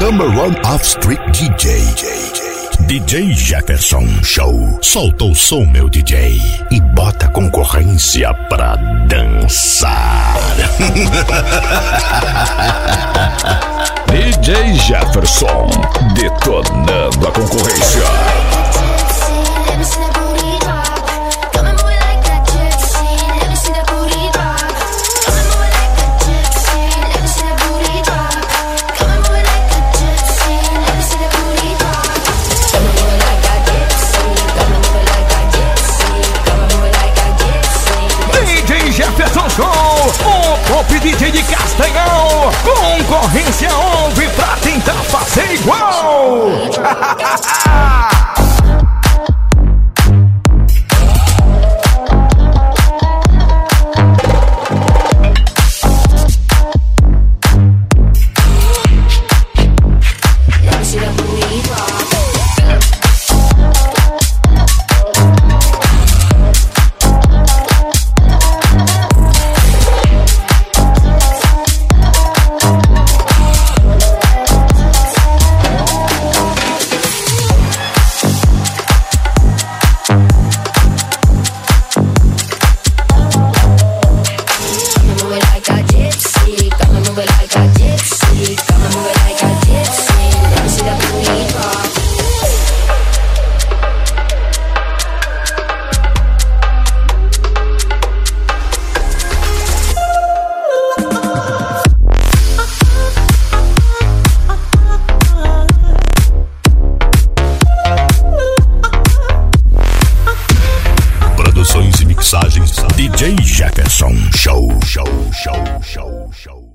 number one off-street DJ. DJ Jefferson Show. Solta o som, meu DJ. E bota a concorrência pra dançar. DJ Jefferson. Detonando a concorrência. Show, o top DJ de Castanhal. Concorrência ouve pra tentar fazer igual. DJ Jefferson Show, show, show, show, show.